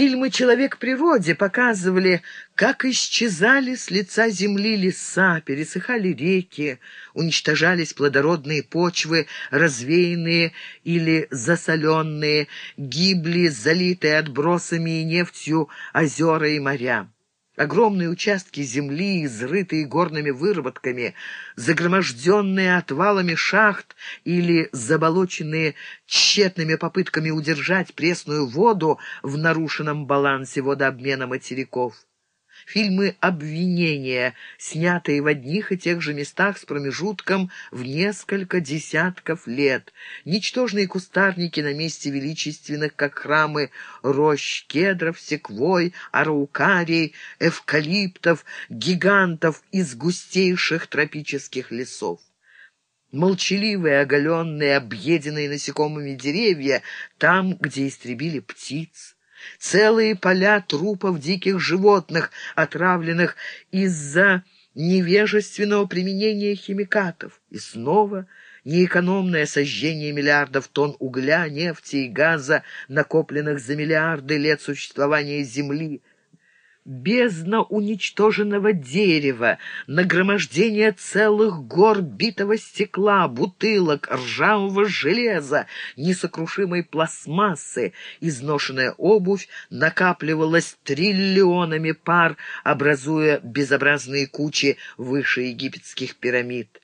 Фильмы «Человек природе» показывали, как исчезали с лица земли леса, пересыхали реки, уничтожались плодородные почвы, развеянные или засоленные, гибли залитые отбросами и нефтью озера и моря. Огромные участки земли, изрытые горными выработками, загроможденные отвалами шахт или заболоченные тщетными попытками удержать пресную воду в нарушенном балансе водообмена материков фильмы обвинения, снятые в одних и тех же местах с промежутком в несколько десятков лет, ничтожные кустарники на месте величественных, как храмы, рощ кедров, секвой, араукарий, эвкалиптов, гигантов из густейших тропических лесов. Молчаливые, оголенные, объеденные насекомыми деревья, там, где истребили птиц, Целые поля трупов диких животных, отравленных из-за невежественного применения химикатов. И снова неэкономное сожжение миллиардов тонн угля, нефти и газа, накопленных за миллиарды лет существования Земли, бездна уничтоженного дерева, нагромождение целых гор битого стекла, бутылок, ржавого железа, несокрушимой пластмассы, изношенная обувь накапливалась триллионами пар, образуя безобразные кучи выше египетских пирамид.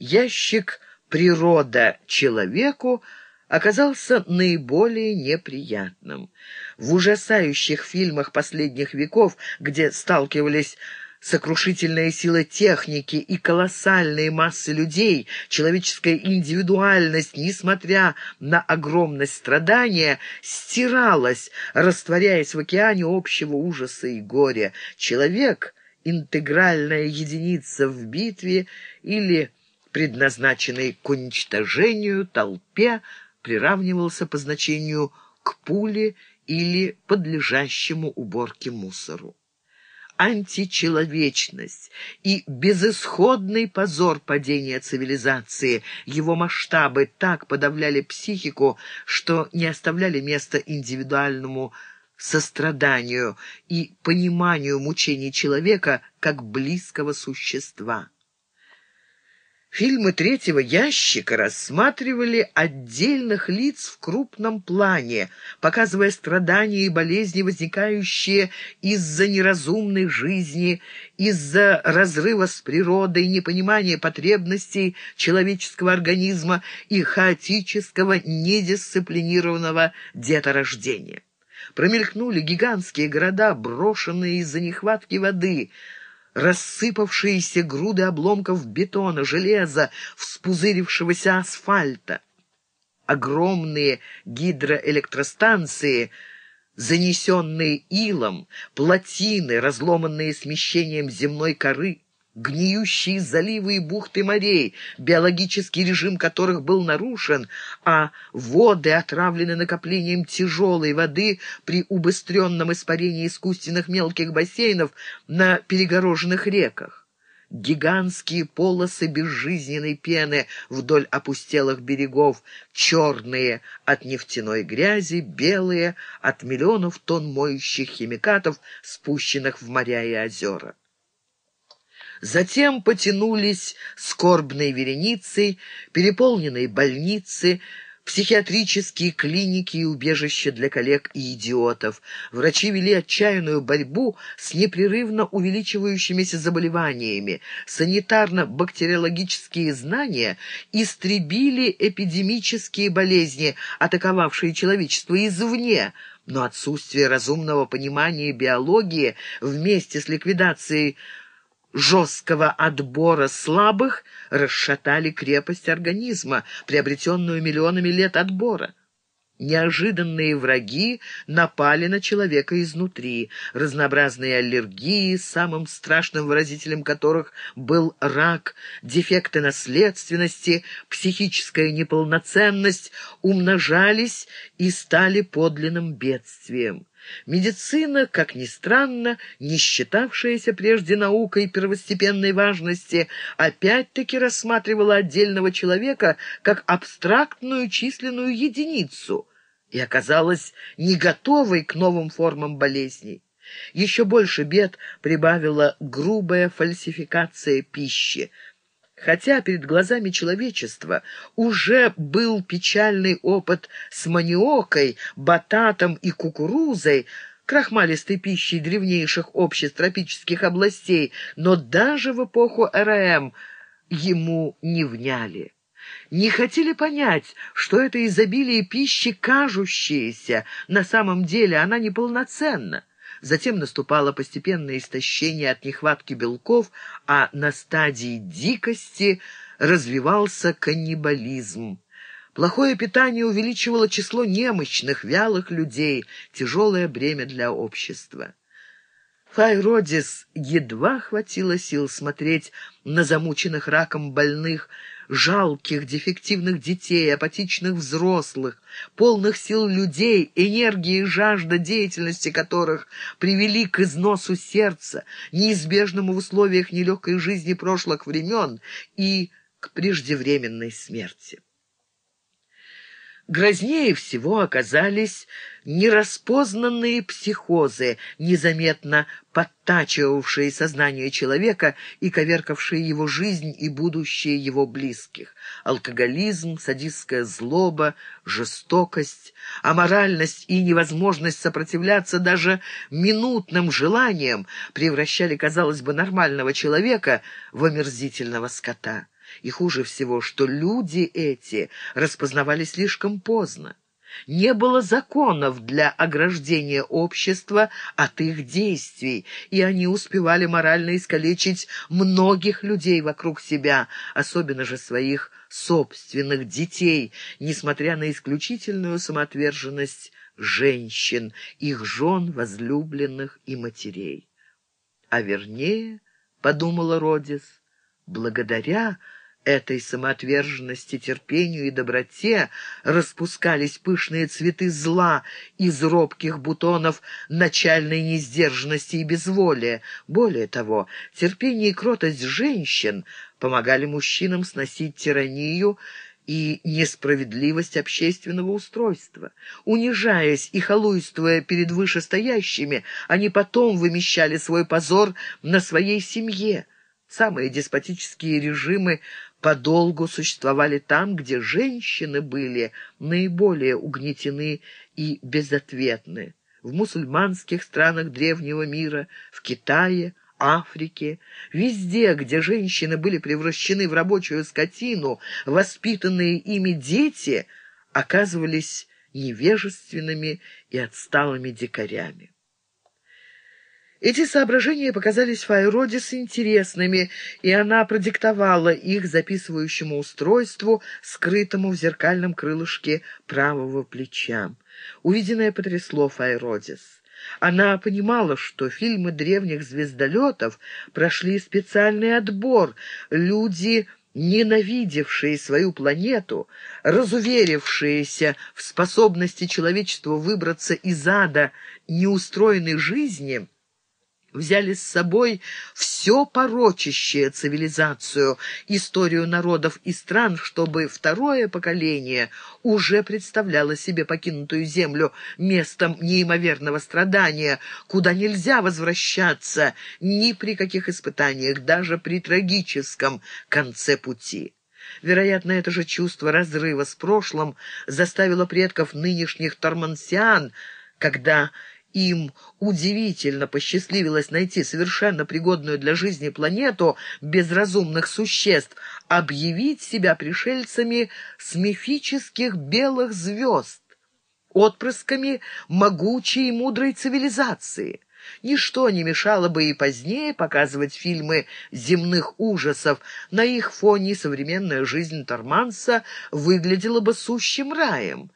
Ящик «Природа человеку» оказался наиболее неприятным. В ужасающих фильмах последних веков, где сталкивались сокрушительная сила техники и колоссальные массы людей, человеческая индивидуальность, несмотря на огромность страдания, стиралась, растворяясь в океане общего ужаса и горя. Человек — интегральная единица в битве или предназначенный к уничтожению толпе, приравнивался по значению к пуле или подлежащему уборке мусору. Античеловечность и безысходный позор падения цивилизации, его масштабы так подавляли психику, что не оставляли места индивидуальному состраданию и пониманию мучений человека как близкого существа. Фильмы третьего ящика рассматривали отдельных лиц в крупном плане, показывая страдания и болезни, возникающие из-за неразумной жизни, из-за разрыва с природой, непонимания потребностей человеческого организма и хаотического недисциплинированного деторождения. Промелькнули гигантские города, брошенные из-за нехватки воды – рассыпавшиеся груды обломков бетона, железа, вспузырившегося асфальта. Огромные гидроэлектростанции, занесенные илом, плотины, разломанные смещением земной коры, гниющие заливы и бухты морей, биологический режим которых был нарушен, а воды отравлены накоплением тяжелой воды при убыстренном испарении искусственных мелких бассейнов на перегороженных реках. Гигантские полосы безжизненной пены вдоль опустелых берегов, черные от нефтяной грязи, белые от миллионов тонн моющих химикатов, спущенных в моря и озера. Затем потянулись скорбные вереницы, переполненные больницы, психиатрические клиники и убежища для коллег и идиотов. Врачи вели отчаянную борьбу с непрерывно увеличивающимися заболеваниями. Санитарно-бактериологические знания истребили эпидемические болезни, атаковавшие человечество извне, но отсутствие разумного понимания биологии вместе с ликвидацией жесткого отбора слабых расшатали крепость организма, приобретенную миллионами лет отбора. Неожиданные враги напали на человека изнутри. Разнообразные аллергии, самым страшным выразителем которых был рак, дефекты наследственности, психическая неполноценность умножались и стали подлинным бедствием. Медицина, как ни странно, не считавшаяся прежде наукой первостепенной важности, опять-таки рассматривала отдельного человека как абстрактную численную единицу и оказалась не готовой к новым формам болезней. Еще больше бед прибавила грубая фальсификация пищи. Хотя перед глазами человечества уже был печальный опыт с маниокой, бататом и кукурузой, крахмалистой пищей древнейших обществ тропических областей, но даже в эпоху РМ ему не вняли. Не хотели понять, что это изобилие пищи кажущееся, на самом деле она неполноценна. Затем наступало постепенное истощение от нехватки белков, а на стадии дикости развивался каннибализм. Плохое питание увеличивало число немощных, вялых людей, тяжелое бремя для общества. Файродис едва хватило сил смотреть на замученных раком больных, жалких, дефективных детей, апатичных взрослых, полных сил людей, энергии и жажда деятельности которых привели к износу сердца, неизбежному в условиях нелегкой жизни прошлых времен и к преждевременной смерти. Грознее всего оказались нераспознанные психозы, незаметно подтачивавшие сознание человека и коверкавшие его жизнь и будущее его близких. Алкоголизм, садистская злоба, жестокость, аморальность и невозможность сопротивляться даже минутным желаниям превращали, казалось бы, нормального человека в омерзительного скота. И хуже всего, что люди эти распознавали слишком поздно. Не было законов для ограждения общества от их действий, и они успевали морально искалечить многих людей вокруг себя, особенно же своих собственных детей, несмотря на исключительную самоотверженность женщин, их жен, возлюбленных и матерей. А вернее, — подумала Родис, — благодаря этой самоотверженности, терпению и доброте распускались пышные цветы зла из робких бутонов начальной несдержанности и безволия. Более того, терпение и кротость женщин помогали мужчинам сносить тиранию и несправедливость общественного устройства. Унижаясь и халуйствуя перед вышестоящими, они потом вымещали свой позор на своей семье. Самые деспотические режимы подолгу существовали там, где женщины были наиболее угнетены и безответны. В мусульманских странах древнего мира, в Китае, Африке, везде, где женщины были превращены в рабочую скотину, воспитанные ими дети оказывались невежественными и отсталыми дикарями. Эти соображения показались Файродис интересными, и она продиктовала их записывающему устройству, скрытому в зеркальном крылышке правого плеча. Увиденное потрясло Файродис. Она понимала, что фильмы древних звездолетов прошли специальный отбор. Люди ненавидевшие свою планету, разуверившиеся в способности человечества выбраться из ада неустроенной жизни, взяли с собой все порочащее цивилизацию, историю народов и стран, чтобы второе поколение уже представляло себе покинутую землю местом неимоверного страдания, куда нельзя возвращаться ни при каких испытаниях, даже при трагическом конце пути. Вероятно, это же чувство разрыва с прошлым заставило предков нынешних тормансиан, когда им удивительно посчастливилось найти совершенно пригодную для жизни планету без разумных существ, объявить себя пришельцами с мифических белых звезд, отпрысками могучей и мудрой цивилизации. Ничто не мешало бы и позднее показывать фильмы земных ужасов. На их фоне современная жизнь Торманса выглядела бы сущим раем.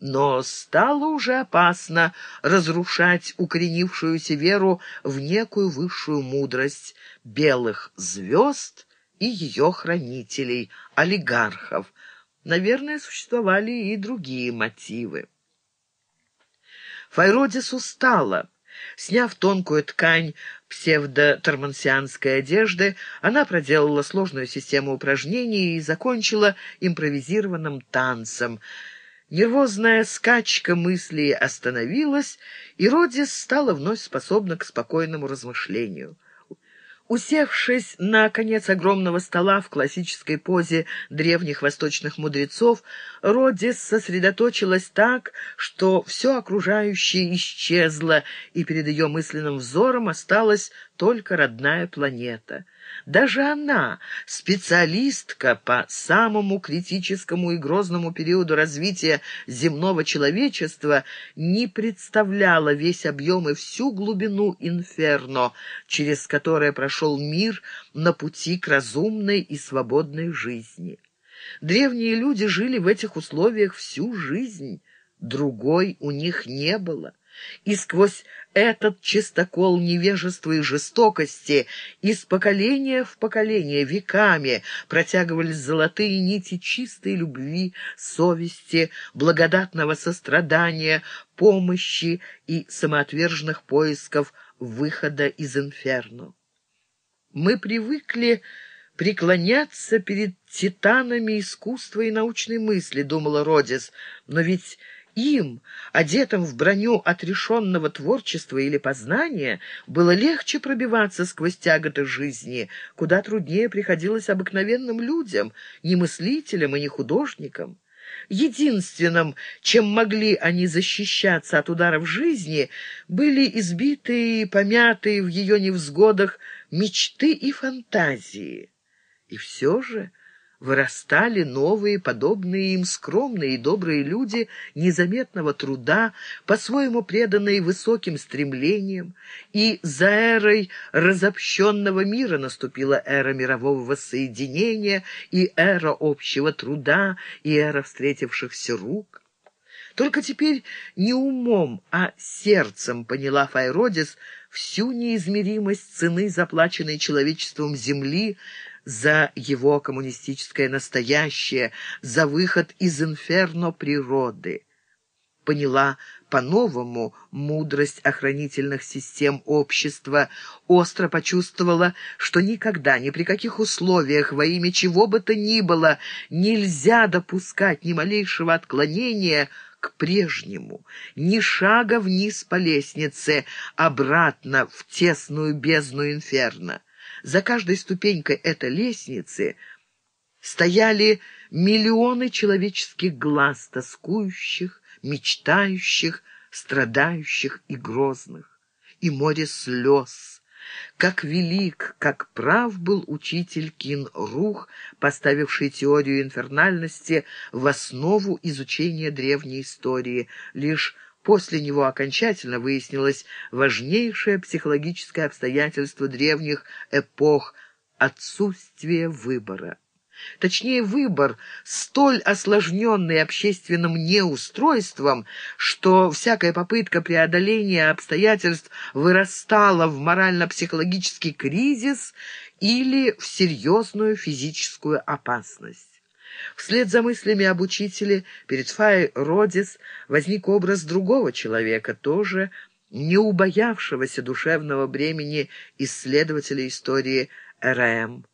Но стало уже опасно разрушать укоренившуюся веру в некую высшую мудрость белых звезд и ее хранителей, олигархов. Наверное, существовали и другие мотивы. Файродис устала. Сняв тонкую ткань псевдотормансианской одежды, она проделала сложную систему упражнений и закончила импровизированным танцем — Нервозная скачка мыслей остановилась, и Родис стала вновь способна к спокойному размышлению. Усевшись на конец огромного стола в классической позе древних восточных мудрецов, Родис сосредоточилась так, что все окружающее исчезло, и перед ее мысленным взором осталась только родная планета — даже она, специалистка по самому критическому и грозному периоду развития земного человечества, не представляла весь объем и всю глубину инферно, через которое прошел мир на пути к разумной и свободной жизни. Древние люди жили в этих условиях всю жизнь, другой у них не было. И сквозь этот чистокол невежества и жестокости из поколения в поколение веками протягивались золотые нити чистой любви, совести, благодатного сострадания, помощи и самоотверженных поисков выхода из инферно. Мы привыкли преклоняться перед титанами искусства и научной мысли, думала Родис, но ведь им, одетым в броню отрешенного творчества или познания, было легче пробиваться сквозь тяготы жизни, куда труднее приходилось обыкновенным людям, не мыслителям и не художникам. Единственным, чем могли они защищаться от ударов жизни, были избитые и помятые в ее невзгодах мечты и фантазии. И все же вырастали новые, подобные им скромные и добрые люди незаметного труда, по-своему преданные высоким стремлениям, и за эрой разобщенного мира наступила эра мирового воссоединения и эра общего труда, и эра встретившихся рук. Только теперь не умом, а сердцем поняла Файродис всю неизмеримость цены, заплаченной человечеством земли, за его коммунистическое настоящее, за выход из инферно природы. Поняла по-новому мудрость охранительных систем общества, остро почувствовала, что никогда, ни при каких условиях, во имя чего бы то ни было, нельзя допускать ни малейшего отклонения к прежнему, ни шага вниз по лестнице, обратно в тесную бездну инферно. За каждой ступенькой этой лестницы стояли миллионы человеческих глаз, тоскующих, мечтающих, страдающих и грозных, и море слез. Как велик, как прав был учитель Кин Рух, поставивший теорию инфернальности в основу изучения древней истории. Лишь После него окончательно выяснилось важнейшее психологическое обстоятельство древних эпох – отсутствие выбора. Точнее, выбор, столь осложненный общественным неустройством, что всякая попытка преодоления обстоятельств вырастала в морально-психологический кризис или в серьезную физическую опасность. Вслед за мыслями об учителе перед Фай Родис возник образ другого человека, тоже не убоявшегося душевного бремени исследователя истории РМ.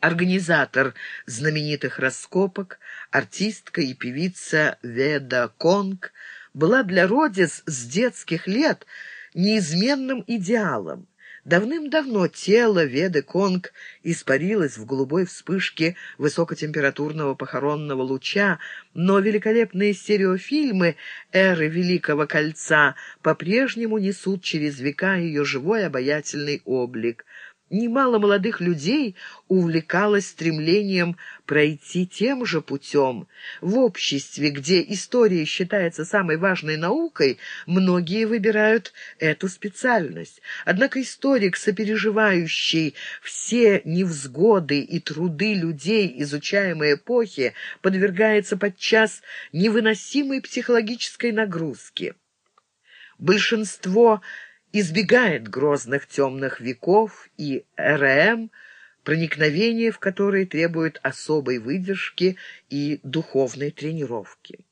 Организатор знаменитых раскопок, артистка и певица Веда Конг была для Родис с детских лет неизменным идеалом. Давным-давно тело Веды Конг испарилось в голубой вспышке высокотемпературного похоронного луча, но великолепные стереофильмы эры Великого Кольца по-прежнему несут через века ее живой обаятельный облик — Немало молодых людей увлекалось стремлением пройти тем же путем. В обществе, где история считается самой важной наукой, многие выбирают эту специальность. Однако историк, сопереживающий все невзгоды и труды людей изучаемой эпохи, подвергается подчас невыносимой психологической нагрузке. Большинство избегает грозных темных веков и РМ, проникновение в которые требует особой выдержки и духовной тренировки.